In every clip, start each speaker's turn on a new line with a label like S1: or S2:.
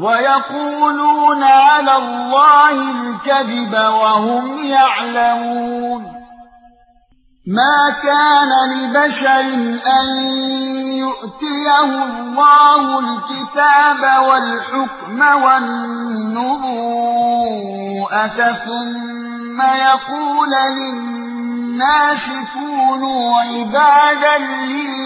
S1: وَيَقُولُونَ عَلَى اللَّهِ الْكَذِبَ وَهُمْ يَعْلَمُونَ. مَا كَانَ لِبَشَرٍ أَن يُؤْتِيَهُ اللَّهُ الْكِتَابَ وَالْحُكْمَ وَالنُّبُوَّةَ ثُمَّ يَقُولَ لِلنَّاسِ كُونُوا عِبَادًا لِّي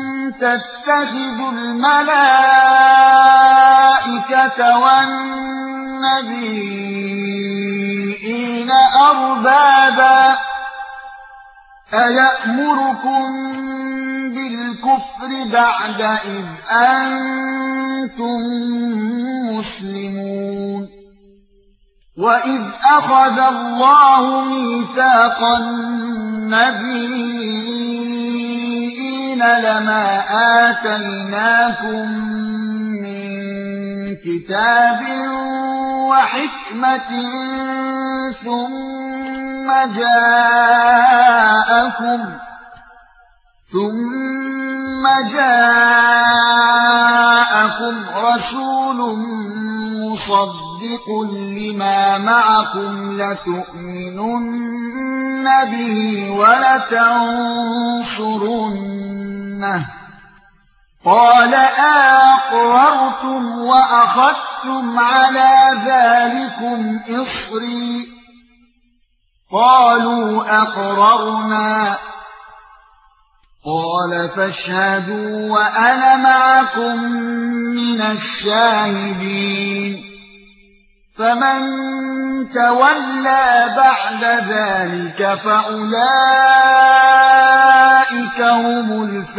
S1: تَتَّخِذُوا الْمَلَائِكَةَ وَالنَّبِيِّينَ أَرْبَابًا أَيَأْمُرُكُم بِالْكُفْرِ بَعْدَ إِذْ أَنتُم مُّسْلِمُونَ وَإِذْ أَخَذَ اللَّهُ مِيثَاقَ النَّبِيِّينَ لَمَا آتَيْنَاكُم مِّن كِتَابٍ وَحِكْمَةٍ ثُمَّ جَاءَكُمْ ثُمَّ جَاءَكُمْ رَسُولٌ مُصَدِّقٌ لِمَا مَعَكُمْ لَتُؤْمِنُنَّ بِهِ وَلَتَنصُرُنَّهُ قَالَ أَقْرَرْتُمْ وَأَخَذْتُمْ عَلَى ذَلِكُمْ إِصْرِي. قَالُوا أَقْرَرْنَا. قَالَ فَاشْهَدُوا وَأَنَا مَعَكُمْ مِنَ الشَّاهِدِينَ. فَمَن تَوَلَّى بَعْدَ ذَلِكَ فَأُولَئِكَ